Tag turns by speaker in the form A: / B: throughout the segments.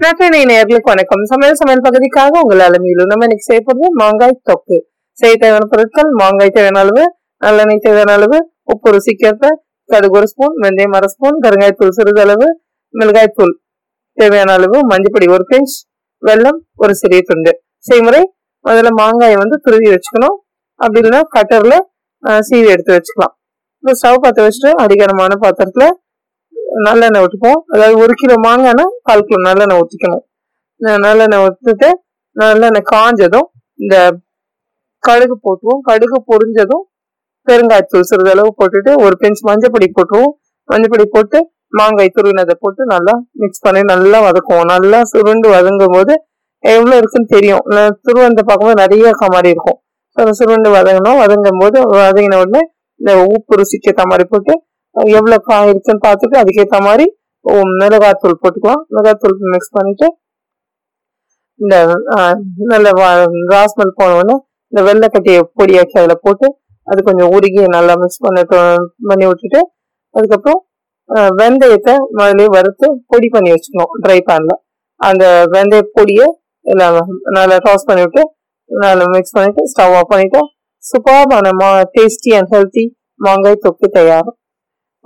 A: நற்றினை நேர்களுக்கு வணக்கம் சமையல் சமையல் பகுதிக்காக உங்கள் அலமையிலும் நம்ம இன்னைக்கு செய்ய போகிறது மாங்காய் தொக்கு. செய்ய தேவையான பொருட்கள் மாங்காய் தேவையான அளவு நல்லெண்ணெய் தேவையான அளவு உப்பு ருசிக்கேற்ப கடுகு ஒரு ஸ்பூன் வெந்தயம் அரை ஸ்பூன் கருங்காய்த்தூள் சிறிதளவு மிளகாய்த்தூள் தேவையான அளவு மஞ்சப்பொடி ஒரு பிஞ்ச் வெல்லம் ஒரு சிறிய துண்டு. செய்முறை முதல்ல மாங்காயை வந்து துருவி வச்சுக்கணும். அப்படி இல்லைன்னா கட்டர்ல சீவி எடுத்து வச்சுக்கலாம். இப்போ ஸ்டவ் பற்ற வச்சுட்டு அதிகாரமான பாத்திரத்துல நல்லெண்ணெய் ஊற்றிப்போம் அதாவது ஒரு கிலோ மாங்காய்னா கால் கிலோ நல்லெண்ணெய் ஊற்றிக்கணும் நல்லெண்ணெய் ஊற்றிட்டு நல்லெண்ணெய் காஞ்சதும் இந்த கடுகு போட்டுவோம் கடுகு பொரிஞ்சதும் பெருங்காய்த்தூள் சிறிதளவு போட்டுட்டு ஒரு பிஞ்ச் மஞ்சப்பொடி போட்டுருவோம். மஞ்சப்பொடி போட்டு மாங்காய் துருவினதை போட்டு நல்லா மிக்ஸ் பண்ணி நல்லா வதக்குவோம். நல்லா சுருண்டு வதங்கும் போது எவ்வளோ இருக்குன்னு தெரியும். துருவந்த பார்க்கும்போது நிறைய மாதிரி இருக்கும். சுருண்டு வதங்கணும். வதங்கும் போது வதங்கின உடனே இந்த உப்பு ருசிக்கு மாதிரி போட்டு எவ்வளோ காய் இருக்குன்னு பார்த்துட்டு அதுக்கேற்ற மாதிரி மிளகாத்தூள் போட்டுக்கலாம். மிளகாத்தூள் மிக்ஸ் பண்ணிட்டு இந்த நல்ல ராஸ்மல் போனோடனே இந்த வெள்ளைக்கட்டியை பொடியாக்கி அதில் போட்டு அது கொஞ்சம் உருகி நல்லா மிக்ஸ் பண்ணிட்டு பண்ணி விட்டுட்டு அதுக்கப்புறம் வெந்தயத்தை முதலே வறுத்து பொடி பண்ணி வச்சுக்கணும் ட்ரை பேனில் அந்த வெந்தய பொடியை எல்லாம் நல்லா டாஸ் பண்ணிவிட்டு நல்லா மிக்ஸ் பண்ணிவிட்டு ஸ்டவ் ஆஃப் பண்ணிட்டு சூப்பரான மா டேஸ்டி அண்ட் ஹெல்த்தி மாங்காய் தொக்கு தயாரும்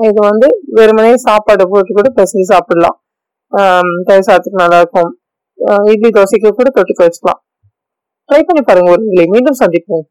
A: இது வந்து வெறுமனே சாப்பாடு போட்டு கூட பிசைஞ்சு சாப்பிடலாம். தயிர் சாதத்துக்கு நல்லா இருக்கும் இட்லி தோசைக்கு கூட தொட்டுக்க வச்சுக்கலாம். ட்ரை பண்ணி பாருங்க ஒரு மீண்டும் சந்திப்போம்.